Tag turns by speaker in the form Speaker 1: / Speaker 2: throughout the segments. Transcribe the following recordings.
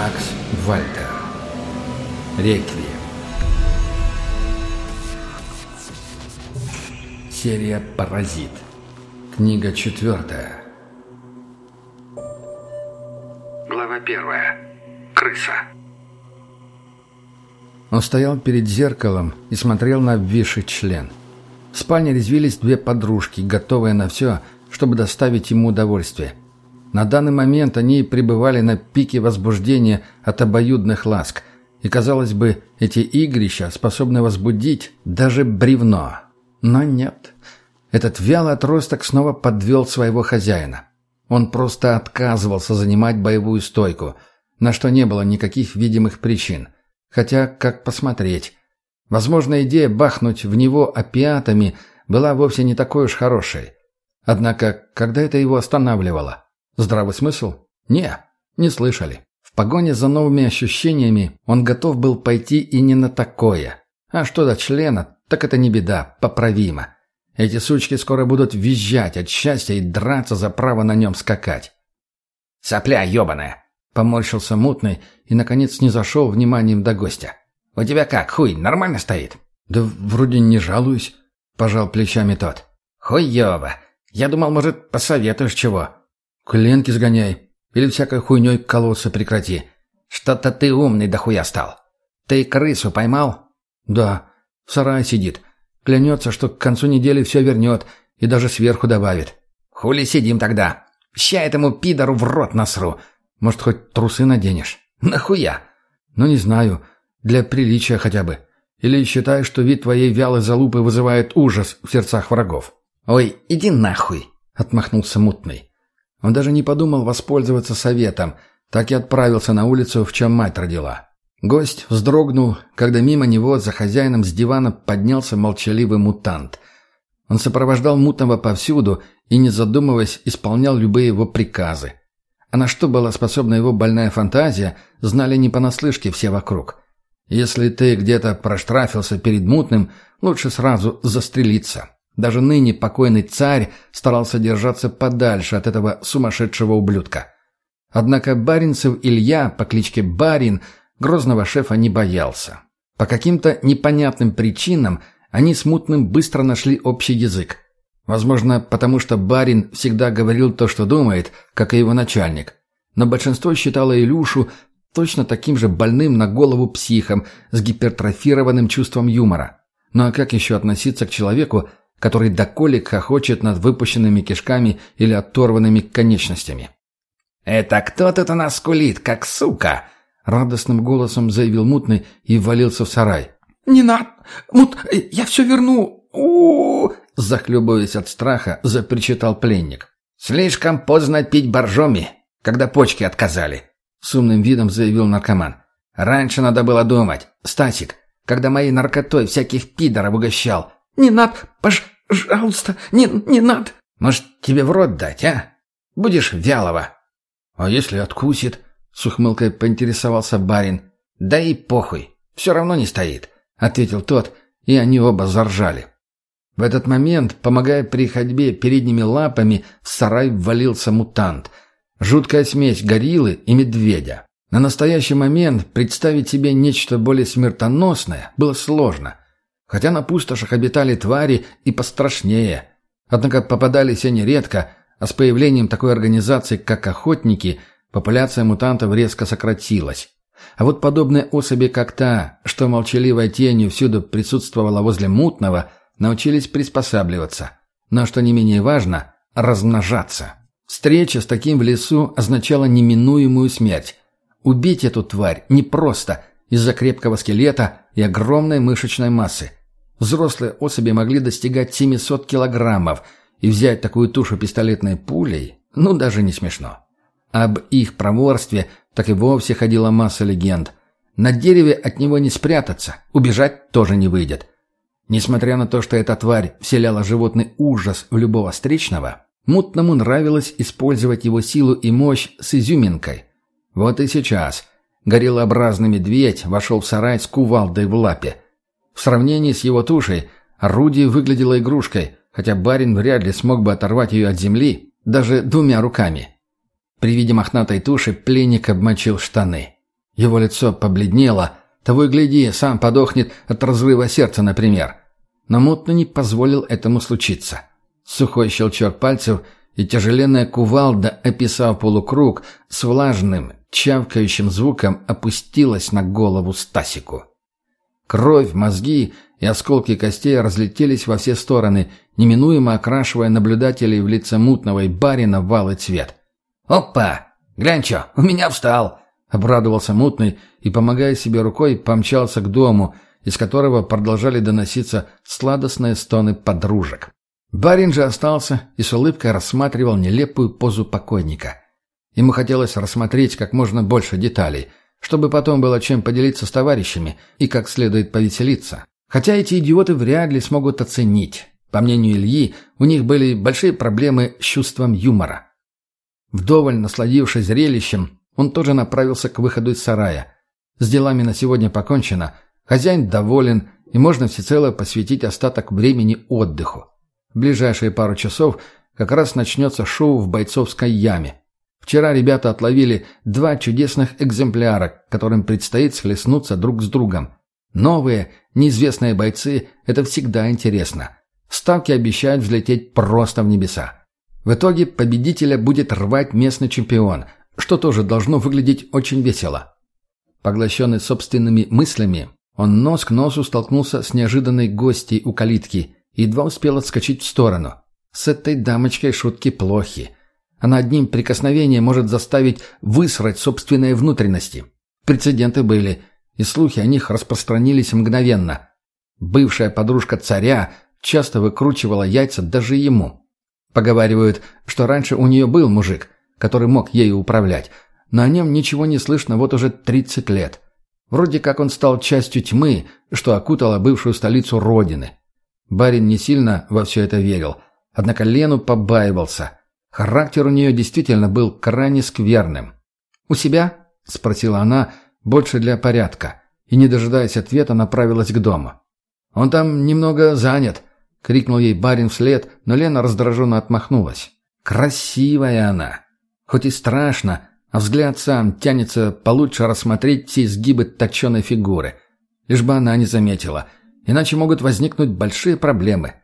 Speaker 1: Макс Вальтер. Реквием. Серия «Паразит». Книга четвертая.
Speaker 2: Глава первая. Крыса.
Speaker 1: Он стоял перед зеркалом и смотрел на обвисший член. В спальне резвились две подружки, готовые на все, чтобы доставить ему удовольствие. На данный момент они пребывали на пике возбуждения от обоюдных ласк, и, казалось бы, эти игрища способны возбудить даже бревно. Но нет. Этот вялый отросток снова подвел своего хозяина. Он просто отказывался занимать боевую стойку, на что не было никаких видимых причин. Хотя, как посмотреть? Возможно, идея бахнуть в него опиатами была вовсе не такой уж хорошей. Однако, когда это его останавливало? Здравый смысл? Не, не слышали. В погоне за новыми ощущениями он готов был пойти и не на такое. А что до члена, так это не беда, поправимо. Эти сучки скоро будут визжать от счастья и драться за право на нем скакать.
Speaker 2: «Сопля ебаная!» — поморщился мутный и, наконец, не зашел вниманием до гостя. «У тебя как, хуй, нормально стоит?»
Speaker 1: «Да вроде не жалуюсь», — пожал плечами тот.
Speaker 2: «Хуёво! Я думал, может, посоветуешь чего?»
Speaker 1: Кленки сгоняй. Или всякой хуйней колоться прекрати.
Speaker 2: Что-то ты умный дохуя стал. Ты крысу поймал?
Speaker 1: Да. В сарае сидит. Клянется, что к концу недели все вернет и даже сверху добавит.
Speaker 2: Хули сидим тогда? Ща этому пидору в рот насру.
Speaker 1: Может, хоть трусы наденешь?
Speaker 2: Нахуя?
Speaker 1: Ну, не знаю. Для приличия хотя бы. Или считаешь, что вид твоей вялой залупы вызывает ужас в сердцах врагов?
Speaker 2: Ой, иди нахуй, отмахнулся мутный.
Speaker 1: Он даже не подумал воспользоваться советом, так и отправился на улицу, в чем мать родила. Гость вздрогнул, когда мимо него за хозяином с дивана поднялся молчаливый мутант. Он сопровождал мутного повсюду и, не задумываясь, исполнял любые его приказы. А на что была способна его больная фантазия, знали не понаслышке все вокруг. Если ты где-то проштрафился перед мутным, лучше сразу застрелиться. Даже ныне покойный царь старался держаться подальше от этого сумасшедшего ублюдка. Однако Баринцев Илья по кличке Барин грозного шефа не боялся. По каким-то непонятным причинам они с Мутным быстро нашли общий язык. Возможно, потому что Барин всегда говорил то, что думает, как и его начальник. Но большинство считало Илюшу точно таким же больным на голову психом с гипертрофированным чувством юмора. Ну а как еще относиться к человеку, который до колик хохочет над выпущенными кишками или оторванными конечностями.
Speaker 2: «Это кто тут у нас скулит, как сука?»
Speaker 1: Радостным голосом заявил Мутный и ввалился в сарай.
Speaker 3: «Не надо! Мут, я все верну! -у
Speaker 1: Захлебываясь от страха, запричитал пленник.
Speaker 2: «Слишком поздно пить боржоми, когда почки отказали», — с умным видом заявил наркоман. «Раньше надо было думать. Стасик, когда моей наркотой всяких пидоров угощал,
Speaker 3: «Не надо, пожалуйста, не, не надо!»
Speaker 2: «Может, тебе в рот дать, а? Будешь вялого!»
Speaker 1: «А если откусит?» — с ухмылкой поинтересовался барин.
Speaker 2: «Да и похуй, все равно не стоит», — ответил тот, и они оба заржали.
Speaker 1: В этот момент, помогая при ходьбе передними лапами, в сарай ввалился мутант. Жуткая смесь гориллы и медведя. На настоящий момент представить себе нечто более смертоносное было сложно. Хотя на пустошах обитали твари и пострашнее. Однако попадались они редко, а с появлением такой организации, как охотники, популяция мутантов резко сократилась. А вот подобные особи, как та, что молчаливой тенью всюду присутствовала возле мутного, научились приспосабливаться. Но, что не менее важно, размножаться. Встреча с таким в лесу означала неминуемую смерть. Убить эту тварь непросто из-за крепкого скелета и огромной мышечной массы. Взрослые особи могли достигать 700 килограммов, и взять такую тушу пистолетной пулей, ну, даже не смешно. Об их проворстве так и вовсе ходила масса легенд. На дереве от него не спрятаться, убежать тоже не выйдет. Несмотря на то, что эта тварь вселяла животный ужас в любого встречного, мутному нравилось использовать его силу и мощь с изюминкой. Вот и сейчас гориллообразный медведь вошел в сарай с кувалдой в лапе – в сравнении с его тушей, орудие выглядело игрушкой, хотя барин вряд ли смог бы оторвать ее от земли, даже двумя руками. При виде мохнатой туши пленник обмочил штаны. Его лицо побледнело. Того и гляди, сам подохнет от разрыва сердца, например. Но мутно не позволил этому случиться. Сухой щелчок пальцев, и тяжеленная кувалда, описав полукруг, с влажным, чавкающим звуком опустилась на голову Стасику. Кровь, мозги и осколки костей разлетелись во все стороны, неминуемо окрашивая наблюдателей в лице мутного и барина в алый цвет.
Speaker 2: «Опа! Глянь чё, у меня встал!»
Speaker 1: Обрадовался мутный и, помогая себе рукой, помчался к дому, из которого продолжали доноситься сладостные стоны подружек. Барин же остался и с улыбкой рассматривал нелепую позу покойника. Ему хотелось рассмотреть как можно больше деталей, чтобы потом было чем поделиться с товарищами и как следует повеселиться. Хотя эти идиоты вряд ли смогут оценить. По мнению Ильи, у них были большие проблемы с чувством юмора. Вдоволь насладившись зрелищем, он тоже направился к выходу из сарая. С делами на сегодня покончено, хозяин доволен, и можно всецело посвятить остаток времени отдыху. В ближайшие пару часов как раз начнется шоу в бойцовской яме. Вчера ребята отловили два чудесных экземпляра, которым предстоит схлестнуться друг с другом. Новые, неизвестные бойцы – это всегда интересно. Ставки обещают взлететь просто в небеса. В итоге победителя будет рвать местный чемпион, что тоже должно выглядеть очень весело. Поглощенный собственными мыслями, он нос к носу столкнулся с неожиданной гостьей у калитки и едва успел отскочить в сторону. С этой дамочкой шутки плохи. Она одним прикосновением может заставить высрать собственные внутренности. Прецеденты были, и слухи о них распространились мгновенно. Бывшая подружка царя часто выкручивала яйца даже ему. Поговаривают, что раньше у нее был мужик, который мог ею управлять, но о нем ничего не слышно вот уже 30 лет. Вроде как он стал частью тьмы, что окутала бывшую столицу Родины. Барин не сильно во все это верил, однако Лену побаивался. Характер у нее действительно был крайне скверным. «У себя?» — спросила она, больше для порядка, и, не дожидаясь ответа, направилась к дому. «Он там немного занят», — крикнул ей барин вслед, но Лена раздраженно отмахнулась. «Красивая она! Хоть и страшно, а взгляд сам тянется получше рассмотреть все изгибы точеной фигуры. Лишь бы она не заметила, иначе могут возникнуть большие проблемы.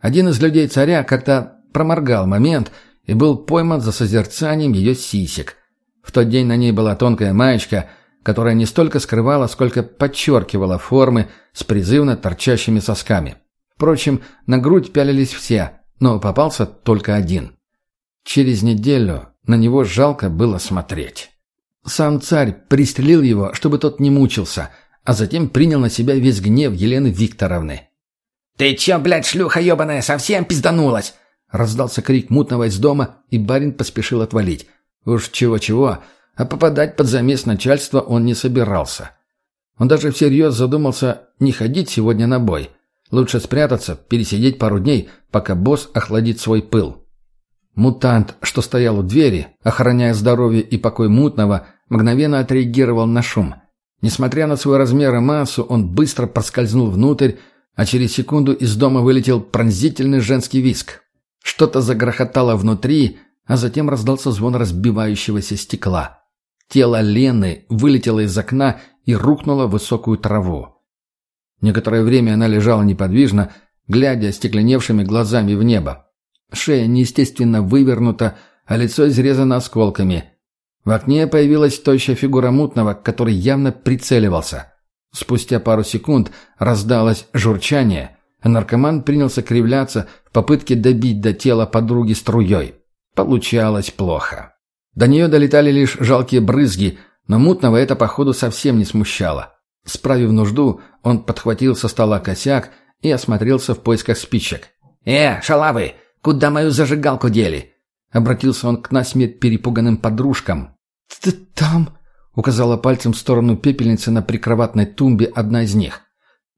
Speaker 1: Один из людей царя как-то проморгал момент и был пойман за созерцанием ее сисек. В тот день на ней была тонкая маечка, которая не столько скрывала, сколько подчеркивала формы с призывно торчащими сосками. Впрочем, на грудь пялились все, но попался только один. Через неделю на него жалко было смотреть. Сам царь пристрелил его, чтобы тот не мучился, а затем принял на себя весь гнев Елены Викторовны.
Speaker 2: «Ты чё, блядь, шлюха ебаная, совсем пизданулась?»
Speaker 1: Раздался крик мутного из дома, и барин поспешил отвалить. Уж чего-чего, а попадать под замес начальства он не собирался. Он даже всерьез задумался не ходить сегодня на бой. Лучше спрятаться, пересидеть пару дней, пока босс охладит свой пыл. Мутант, что стоял у двери, охраняя здоровье и покой мутного, мгновенно отреагировал на шум. Несмотря на свой размер и массу, он быстро проскользнул внутрь, а через секунду из дома вылетел пронзительный женский виск. Что-то загрохотало внутри, а затем раздался звон разбивающегося стекла. Тело Лены вылетело из окна и рухнуло в высокую траву. Некоторое время она лежала неподвижно, глядя стекленевшими глазами в небо. Шея неестественно вывернута, а лицо изрезано осколками. В окне появилась тощая фигура мутного, который явно прицеливался. Спустя пару секунд раздалось журчание, наркоман принялся кривляться в попытке добить до тела подруги струей. Получалось плохо. До нее долетали лишь жалкие брызги, но мутного это, походу, совсем не смущало. Справив нужду, он подхватил со стола косяк и осмотрелся в поисках спичек.
Speaker 2: «Э, шалавы, куда мою зажигалку дели?»
Speaker 1: Обратился он к насмерть перепуганным подружкам.
Speaker 3: «Ты там?» — указала пальцем в сторону пепельницы на прикроватной тумбе одна из них.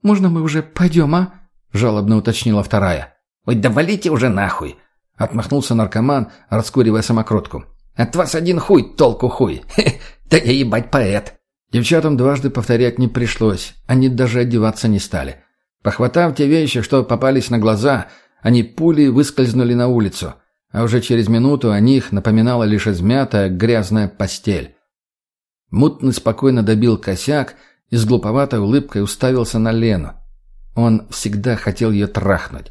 Speaker 3: «Можно мы уже пойдем, а?» — жалобно уточнила вторая.
Speaker 2: «Ой, да валите уже нахуй!» — отмахнулся наркоман, раскуривая самокрутку. «От вас один хуй, толку хуй! Хе, да я ебать поэт!»
Speaker 1: Девчатам дважды повторять не пришлось, они даже одеваться не стали. Похватав те вещи, что попались на глаза, они пулей выскользнули на улицу, а уже через минуту о них напоминала лишь измятая грязная постель. Мутный спокойно добил косяк и с глуповатой улыбкой уставился на Лену. Он всегда хотел ее трахнуть,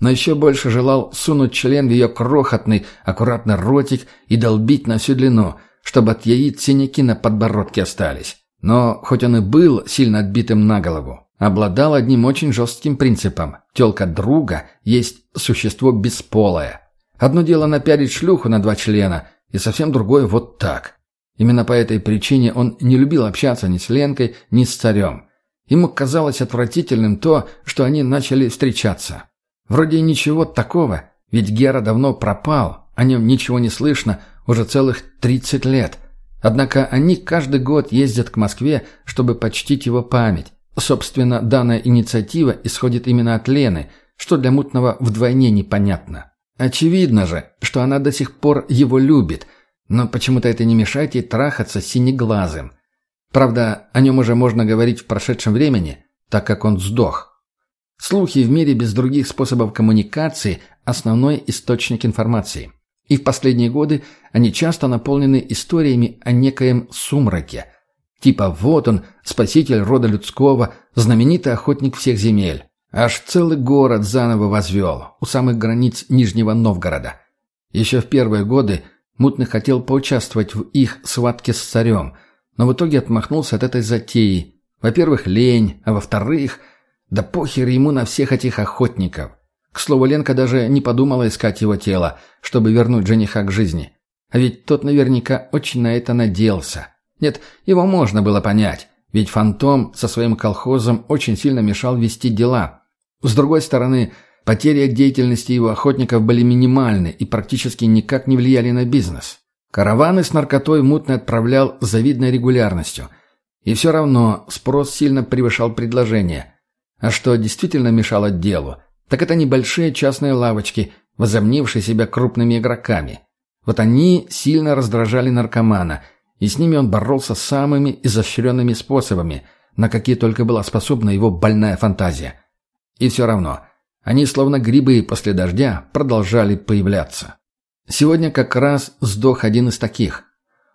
Speaker 1: но еще больше желал сунуть член в ее крохотный, аккуратный ротик и долбить на всю длину, чтобы от яиц синяки на подбородке остались. Но, хоть он и был сильно отбитым на голову, обладал одним очень жестким принципом. Телка друга есть существо бесполое. Одно дело напялить шлюху на два члена, и совсем другое вот так. Именно по этой причине он не любил общаться ни с Ленкой, ни с царем. Ему казалось отвратительным то, что они начали встречаться. Вроде ничего такого, ведь Гера давно пропал, о нем ничего не слышно уже целых 30 лет. Однако они каждый год ездят к Москве, чтобы почтить его память. Собственно, данная инициатива исходит именно от Лены, что для Мутного вдвойне непонятно. Очевидно же, что она до сих пор его любит, но почему-то это не мешает ей трахаться синеглазым. Правда, о нем уже можно говорить в прошедшем времени, так как он сдох. Слухи в мире без других способов коммуникации – основной источник информации. И в последние годы они часто наполнены историями о некоем сумраке. Типа вот он, спаситель рода людского, знаменитый охотник всех земель. Аж целый город заново возвел, у самых границ Нижнего Новгорода. Еще в первые годы Мутный хотел поучаствовать в их схватке с царем, но в итоге отмахнулся от этой затеи. Во-первых, лень, а во-вторых, да похер ему на всех этих охотников. К слову, Ленка даже не подумала искать его тело, чтобы вернуть жениха к жизни. А ведь тот наверняка очень на это надеялся. Нет, его можно было понять, ведь Фантом со своим колхозом очень сильно мешал вести дела. С другой стороны, потери от деятельности его охотников были минимальны и практически никак не влияли на бизнес. Караваны с наркотой мутно отправлял с завидной регулярностью. И все равно спрос сильно превышал предложение. А что действительно мешало делу, так это небольшие частные лавочки, возомнившие себя крупными игроками. Вот они сильно раздражали наркомана, и с ними он боролся самыми изощренными способами, на какие только была способна его больная фантазия. И все равно, они словно грибы после дождя продолжали появляться. Сегодня как раз сдох один из таких.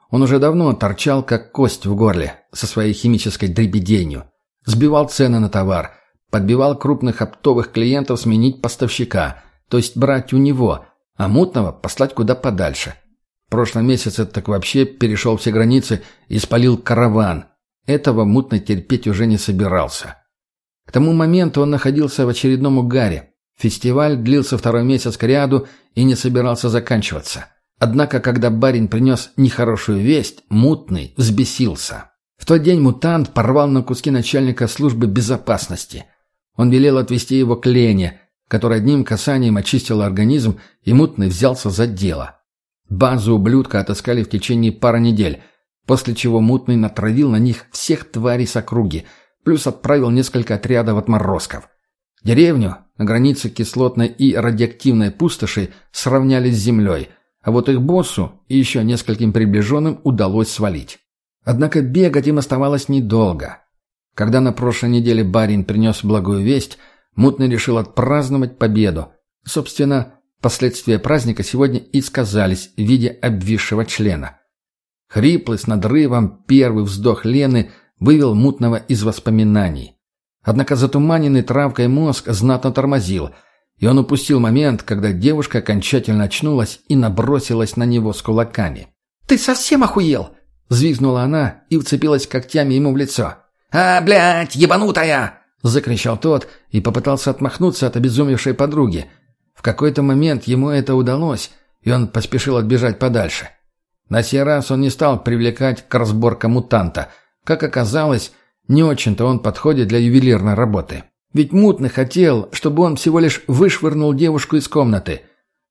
Speaker 1: Он уже давно торчал, как кость в горле, со своей химической дребеденью. Сбивал цены на товар, Подбивал крупных оптовых клиентов сменить поставщика, то есть брать у него, а мутного послать куда подальше. В прошлом месяце так вообще перешел все границы и спалил караван. Этого мутно терпеть уже не собирался. К тому моменту он находился в очередном угаре. Фестиваль длился второй месяц к ряду и не собирался заканчиваться. Однако, когда барин принес нехорошую весть, мутный взбесился. В тот день мутант порвал на куски начальника службы безопасности – он велел отвезти его к Лене, который одним касанием очистил организм и мутный взялся за дело. Базу ублюдка отыскали в течение пары недель, после чего мутный натравил на них всех тварей с округи, плюс отправил несколько отрядов отморозков. Деревню на границе кислотной и радиоактивной пустоши сравняли с землей, а вот их боссу и еще нескольким приближенным удалось свалить. Однако бегать им оставалось недолго. Когда на прошлой неделе барин принес благую весть, Мутный решил отпраздновать победу. Собственно, последствия праздника сегодня и сказались в виде обвисшего члена. Хриплый с надрывом первый вздох Лены вывел Мутного из воспоминаний. Однако затуманенный травкой мозг знатно тормозил, и он упустил момент, когда девушка окончательно очнулась и набросилась на него с кулаками.
Speaker 2: «Ты совсем охуел?» — взвизгнула она и вцепилась когтями ему в лицо. «А, блядь, ебанутая!» — закричал тот и попытался отмахнуться от обезумевшей подруги. В какой-то момент ему это удалось, и он поспешил отбежать подальше. На сей раз он не стал привлекать к разборкам мутанта. Как оказалось, не очень-то он подходит для ювелирной работы. Ведь Мутный хотел, чтобы он всего лишь вышвырнул девушку из комнаты.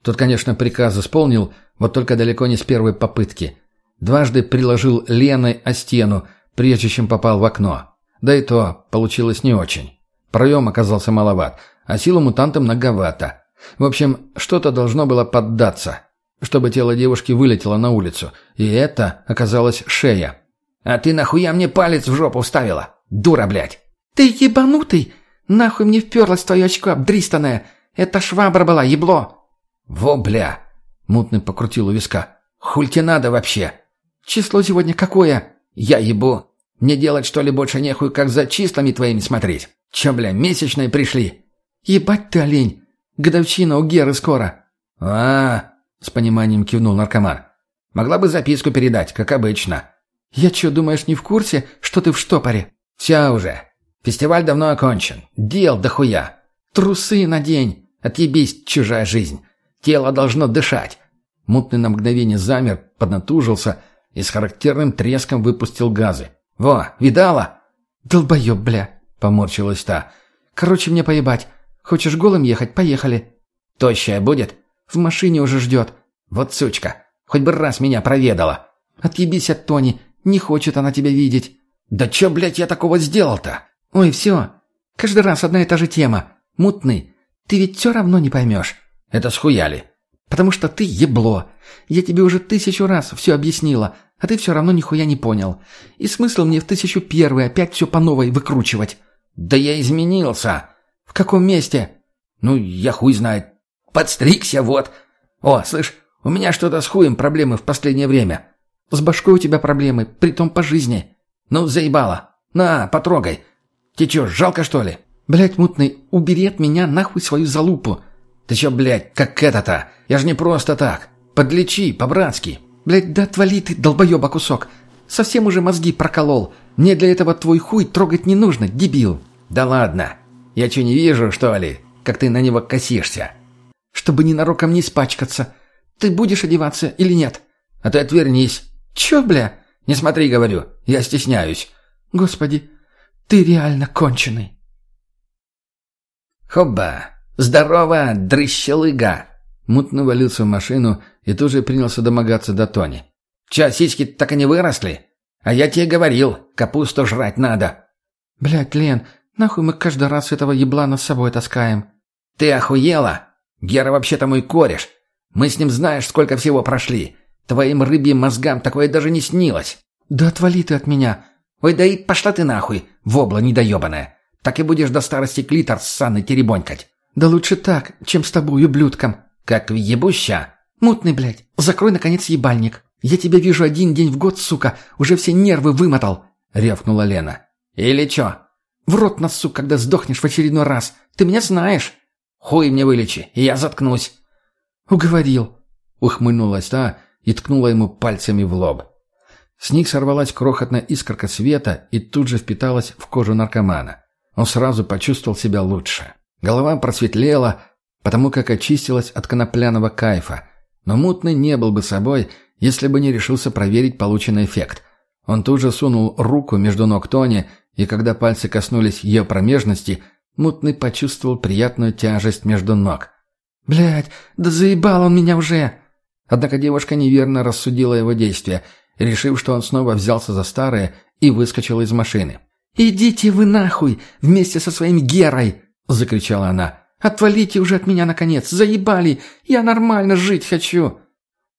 Speaker 2: Тот, конечно, приказ исполнил, вот только далеко не с первой попытки. Дважды приложил Леной о стену, прежде чем попал в окно. Да и то получилось не очень. Проем оказался маловат, а силу мутанта многовато. В общем, что-то должно было поддаться, чтобы тело девушки вылетело на улицу. И это оказалась шея. «А ты нахуя мне палец в жопу вставила? Дура, блядь!»
Speaker 3: «Ты ебанутый! Нахуй мне вперлась твое очко обдристанное! Это швабра была, ебло!»
Speaker 2: «Во, бля!» — мутный покрутил у виска. «Хуль тебе надо вообще?»
Speaker 3: «Число сегодня какое?»
Speaker 2: Я ебу. Мне делать что ли больше нехуй, как за числами твоими смотреть? Че, бля, месячные пришли?
Speaker 3: Ебать ты, олень. Годовщина у Геры скоро.
Speaker 2: а с пониманием кивнул наркоман. Могла бы записку передать, как обычно.
Speaker 3: Я что, думаешь, не в курсе, что ты в штопоре?
Speaker 2: Все уже. Фестиваль давно окончен. Дел дохуя.
Speaker 3: Трусы надень.
Speaker 2: Отъебись, чужая жизнь. Тело должно дышать.
Speaker 1: Мутный на мгновение замер, поднатужился и с характерным треском выпустил газы.
Speaker 2: «Во, видала?»
Speaker 3: «Долбоеб, бля!»
Speaker 1: — поморщилась та.
Speaker 3: «Короче, мне поебать. Хочешь голым ехать? Поехали».
Speaker 2: «Тощая будет?»
Speaker 3: «В машине уже ждет».
Speaker 2: «Вот сучка. Хоть бы раз меня проведала».
Speaker 3: «Отъебись от Тони. Не хочет она тебя видеть».
Speaker 2: «Да чё, блядь, я такого сделал-то?»
Speaker 3: «Ой, все. Каждый раз одна и та же тема. Мутный. Ты ведь все равно не поймешь».
Speaker 2: «Это схуяли?»
Speaker 3: «Потому что ты ебло. Я тебе уже тысячу раз все объяснила, а ты все равно нихуя не понял. И смысл мне в тысячу первый опять все по новой выкручивать?»
Speaker 2: «Да я изменился».
Speaker 3: «В каком месте?»
Speaker 2: «Ну, я хуй знает. Подстригся, вот. О, слышь, у меня что-то с хуем проблемы в последнее время».
Speaker 3: «С башкой у тебя проблемы, притом по жизни».
Speaker 2: «Ну, заебало. На, потрогай. Тебе чё, жалко, что ли?»
Speaker 3: «Блядь, мутный, убери от меня нахуй свою залупу».
Speaker 2: «Ты чё, блядь, как это-то? Я ж не просто так. Подлечи, по-братски».
Speaker 3: «Блядь, да отвали ты, долбоеба кусок. Совсем уже мозги проколол. Мне для этого твой хуй трогать не нужно, дебил».
Speaker 2: «Да ладно. Я чё, не вижу, что ли, как ты на него косишься?»
Speaker 3: «Чтобы ненароком не испачкаться. Ты будешь одеваться или нет?»
Speaker 2: «А ты отвернись».
Speaker 3: «Чё, бля?»
Speaker 2: «Не смотри, говорю. Я стесняюсь».
Speaker 3: «Господи, ты реально конченый».
Speaker 2: «Хобба! Здорово, дрыщелыга!»
Speaker 1: Мутно валился в машину и тут же принялся домогаться до Тони.
Speaker 2: «Чё, сиськи так и не выросли? А я тебе говорил, капусту жрать надо».
Speaker 3: «Блядь, Лен, нахуй мы каждый раз этого еблана с собой таскаем?»
Speaker 2: «Ты охуела? Гера вообще-то мой кореш. Мы с ним знаешь, сколько всего прошли. Твоим рыбьим мозгам такое даже не снилось».
Speaker 3: «Да отвали ты от меня».
Speaker 2: «Ой, да и пошла ты нахуй, вобла недоебанная. Так и будешь до старости клитор с санной теребонькать».
Speaker 3: «Да лучше так, чем с тобой, ублюдком».
Speaker 2: «Как ебуща».
Speaker 3: «Мутный, блядь, закрой, наконец, ебальник. Я тебя вижу один день в год, сука, уже все нервы вымотал», — рявкнула Лена.
Speaker 2: «Или чё?»
Speaker 3: «В рот насу, когда сдохнешь в очередной раз. Ты меня знаешь».
Speaker 2: «Хуй мне вылечи, и я заткнусь».
Speaker 3: «Уговорил», —
Speaker 1: ухмыльнулась та и ткнула ему пальцами в лоб. С них сорвалась крохотная искорка света и тут же впиталась в кожу наркомана. Он сразу почувствовал себя лучше. Голова просветлела, потому как очистилась от конопляного кайфа. Но мутный не был бы собой, если бы не решился проверить полученный эффект. Он тут же сунул руку между ног Тони, и когда пальцы коснулись ее промежности, мутный почувствовал приятную тяжесть между ног.
Speaker 3: «Блядь, да заебал он меня уже!»
Speaker 1: Однако девушка неверно рассудила его действия, решив, что он снова взялся за старое и выскочил из машины.
Speaker 3: «Идите вы нахуй вместе со своим Герой!» — закричала она. «Отвалите уже от меня, наконец! Заебали! Я нормально жить хочу!»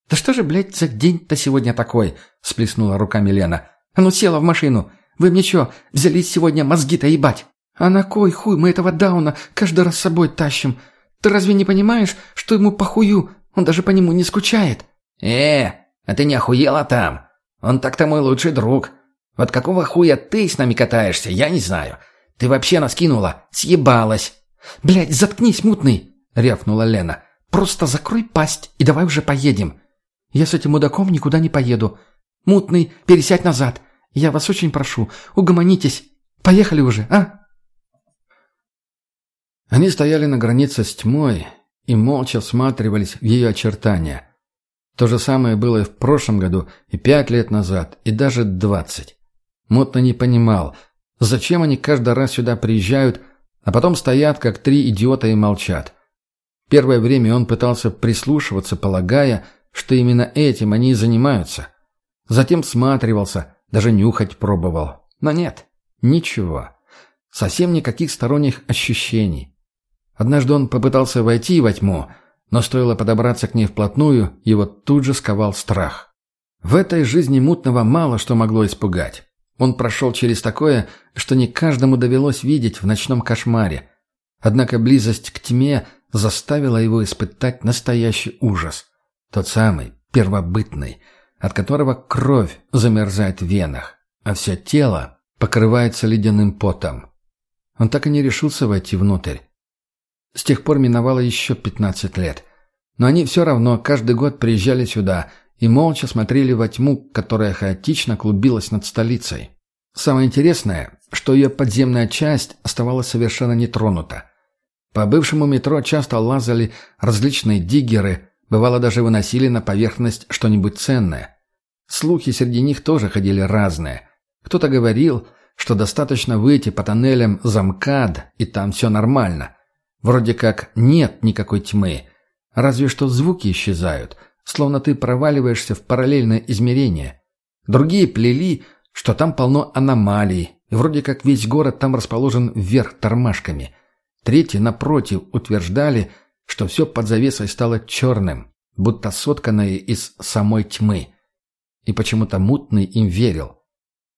Speaker 3: «Да что же, блядь, за день-то сегодня такой?» — сплеснула руками Лена. «А ну села в машину! Вы мне что, взялись сегодня мозги-то ебать? А на кой хуй мы этого Дауна каждый раз с собой тащим? Ты разве не понимаешь, что ему похую? Он даже по нему не скучает?»
Speaker 2: «Э, а ты не охуела там? Он так-то мой лучший друг. Вот какого хуя ты с нами катаешься, я не знаю. Ты вообще нас кинула, съебалась».
Speaker 3: «Блядь, заткнись, мутный!» — рявкнула Лена. «Просто закрой пасть и давай уже поедем. Я с этим мудаком никуда не поеду. Мутный, пересядь назад. Я вас очень прошу, угомонитесь. Поехали уже, а?»
Speaker 1: Они стояли на границе с тьмой и молча всматривались в ее очертания. То же самое было и в прошлом году, и пять лет назад, и даже двадцать. Мутно не понимал, зачем они каждый раз сюда приезжают, а потом стоят, как три идиота, и молчат. Первое время он пытался прислушиваться, полагая, что именно этим они и занимаются. Затем всматривался, даже нюхать пробовал. Но нет, ничего. Совсем никаких сторонних ощущений. Однажды он попытался войти во тьму, но стоило подобраться к ней вплотную, его тут же сковал страх. В этой жизни мутного мало что могло испугать. Он прошел через такое, что не каждому довелось видеть в ночном кошмаре. Однако близость к тьме заставила его испытать настоящий ужас. Тот самый, первобытный, от которого кровь замерзает в венах. а все тело покрывается ледяным потом. Он так и не решился войти внутрь. С тех пор миновало еще 15 лет. Но они все равно каждый год приезжали сюда и молча смотрели во тьму, которая хаотично клубилась над столицей. Самое интересное, что ее подземная часть оставалась совершенно нетронута. По бывшему метро часто лазали различные диггеры, бывало даже выносили на поверхность что-нибудь ценное. Слухи среди них тоже ходили разные. Кто-то говорил, что достаточно выйти по тоннелям замкад, и там все нормально. Вроде как нет никакой тьмы, разве что звуки исчезают, словно ты проваливаешься в параллельное измерение. Другие плели, что там полно аномалий, и вроде как весь город там расположен вверх тормашками. Третьи, напротив, утверждали, что все под завесой стало черным, будто сотканное из самой тьмы. И почему-то мутный им верил.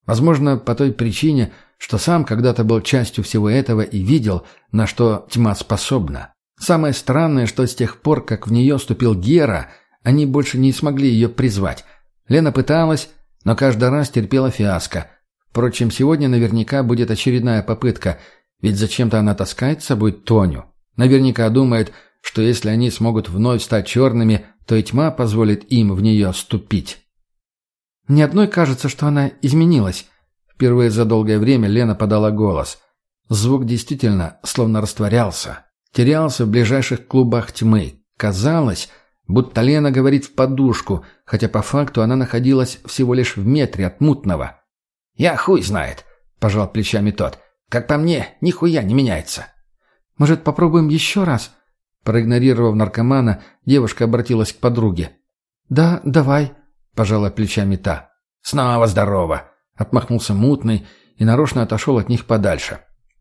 Speaker 1: Возможно, по той причине, что сам когда-то был частью всего этого и видел, на что тьма способна. Самое странное, что с тех пор, как в нее ступил Гера, они больше не смогли ее призвать. Лена пыталась, но каждый раз терпела фиаско. Впрочем, сегодня наверняка будет очередная попытка, ведь зачем-то она таскает с собой Тоню. Наверняка думает, что если они смогут вновь стать черными, то и тьма позволит им в нее ступить.
Speaker 3: Ни одной кажется, что она изменилась.
Speaker 1: Впервые за долгое время Лена подала голос. Звук действительно словно растворялся. Терялся в ближайших клубах тьмы. Казалось, будто Лена говорит в подушку, хотя по факту она находилась всего лишь в метре от мутного.
Speaker 2: «Я хуй знает», — пожал плечами тот. «Как по мне, нихуя не меняется».
Speaker 3: «Может, попробуем еще раз?»
Speaker 1: Проигнорировав наркомана, девушка обратилась к подруге.
Speaker 3: «Да, давай», — пожала плечами та.
Speaker 2: «Снова здорово!» — отмахнулся мутный и нарочно отошел от них подальше.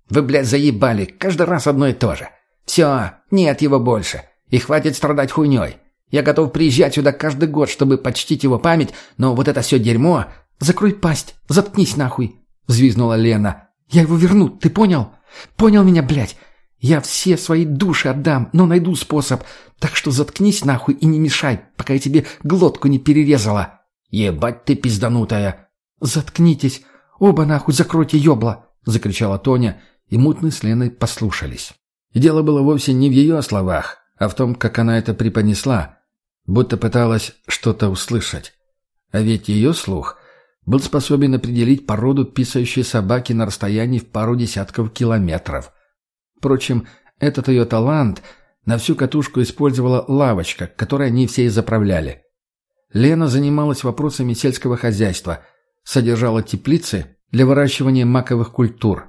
Speaker 2: «Вы, блядь, заебали, каждый раз одно и то же. Все, нет его больше, и хватит страдать хуйней. Я готов приезжать сюда каждый год, чтобы почтить его память, но вот это все дерьмо...»
Speaker 3: «Закрой пасть, заткнись нахуй!» — взвизгнула Лена. «Я его верну, ты понял? Понял меня, блядь? Я все свои души отдам, но найду способ. Так что заткнись нахуй и не мешай, пока я тебе глотку не перерезала.
Speaker 2: Ебать ты пизданутая.
Speaker 3: Заткнитесь. Оба нахуй закройте ёбла, закричала Тоня, и мутные с Леной послушались.
Speaker 1: И дело было вовсе не в ее словах, а в том, как она это преподнесла, будто пыталась что-то услышать. А ведь ее слух был способен определить породу писающей собаки на расстоянии в пару десятков километров – Впрочем, этот ее талант на всю катушку использовала лавочка, которой они все и заправляли. Лена занималась вопросами сельского хозяйства, содержала теплицы для выращивания маковых культур.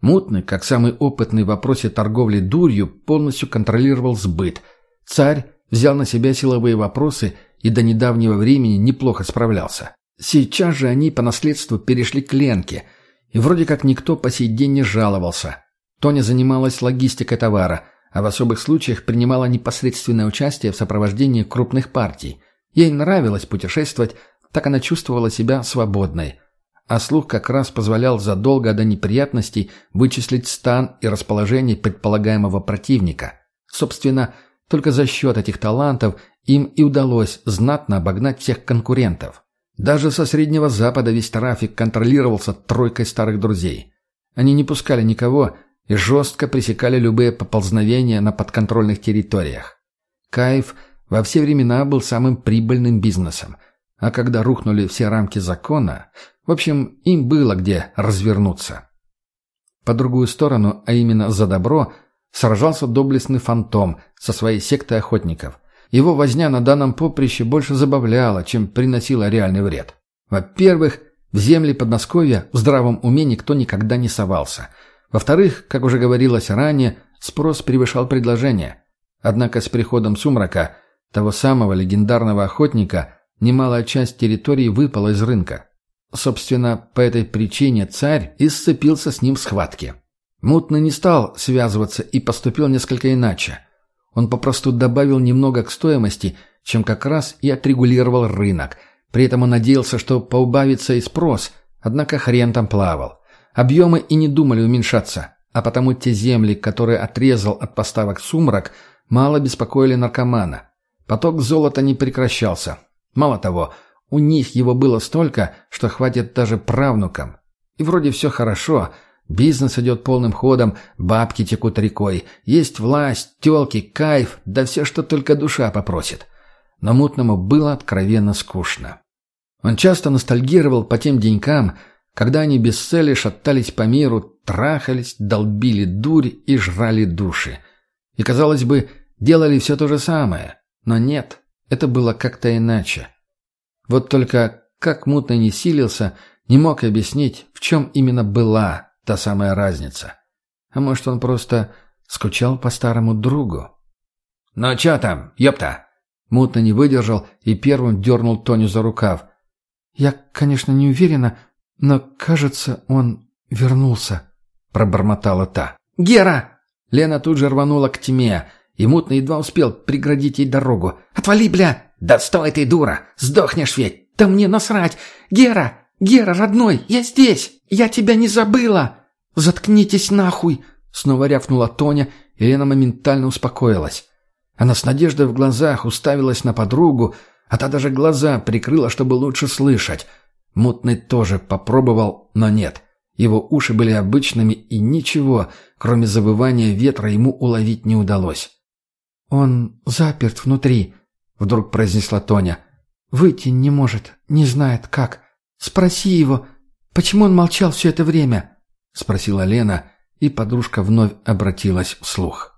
Speaker 1: Мутный, как самый опытный в вопросе торговли дурью, полностью контролировал сбыт. Царь взял на себя силовые вопросы и до недавнего времени неплохо справлялся. Сейчас же они по наследству перешли к Ленке, и вроде как никто по сей день не жаловался. Тоня занималась логистикой товара, а в особых случаях принимала непосредственное участие в сопровождении крупных партий. Ей нравилось путешествовать, так она чувствовала себя свободной. А слух как раз позволял задолго до неприятностей вычислить стан и расположение предполагаемого противника. Собственно, только за счет этих талантов им и удалось знатно обогнать всех конкурентов. Даже со Среднего Запада весь трафик контролировался тройкой старых друзей. Они не пускали никого, и жестко пресекали любые поползновения на подконтрольных территориях. Кайф во все времена был самым прибыльным бизнесом, а когда рухнули все рамки закона, в общем, им было где развернуться. По другую сторону, а именно за добро, сражался доблестный фантом со своей сектой охотников. Его возня на данном поприще больше забавляла, чем приносила реальный вред. Во-первых, в земли Подмосковья в здравом уме никто никогда не совался – во-вторых, как уже говорилось ранее, спрос превышал предложение. Однако с приходом сумрака, того самого легендарного охотника, немалая часть территории выпала из рынка. Собственно, по этой причине царь и сцепился с ним в схватке. Мутный не стал связываться и поступил несколько иначе. Он попросту добавил немного к стоимости, чем как раз и отрегулировал рынок. При этом он надеялся, что поубавится и спрос, однако хрен там плавал. Объемы и не думали уменьшаться, а потому те земли, которые отрезал от поставок сумрак, мало беспокоили наркомана. Поток золота не прекращался. Мало того, У них его было столько, что хватит даже правнукам. И вроде все хорошо. Бизнес идет полным ходом, бабки текут рекой. Есть власть, телки, кайф, да все, что только душа попросит. Но мутному было откровенно скучно. Он часто ностальгировал по тем денькам, когда они без цели шатались по миру, трахались, долбили дурь и жрали души. И, казалось бы, делали все то же самое. Но нет, это было как-то иначе. Вот только как мутно не силился, не мог объяснить, в чем именно была та самая разница. А может, он просто скучал по старому другу? «Ну чё там, ёпта?» Мутно не выдержал и первым дернул Тоню за рукав.
Speaker 3: «Я, конечно, не уверена, но, кажется, он вернулся», — пробормотала та.
Speaker 1: «Гера!» Лена тут же рванула к тьме, и Мутно едва успел преградить ей дорогу. «Отвали, бля!» «Да стой ты, дура! Сдохнешь ведь!»
Speaker 3: «Да мне насрать! Гера! Гера, родной, я здесь! Я тебя не забыла!» «Заткнитесь нахуй!» Снова рявкнула Тоня, и Лена моментально успокоилась. Она с надеждой в глазах уставилась на подругу, а та даже глаза прикрыла, чтобы лучше слышать. Мутный тоже попробовал, но нет. Его уши были обычными, и ничего, кроме завывания ветра, ему уловить не удалось. «Он заперт внутри», — вдруг произнесла Тоня. «Выйти не может, не знает как. Спроси его, почему он молчал все это время?» — спросила Лена, и подружка вновь обратилась вслух.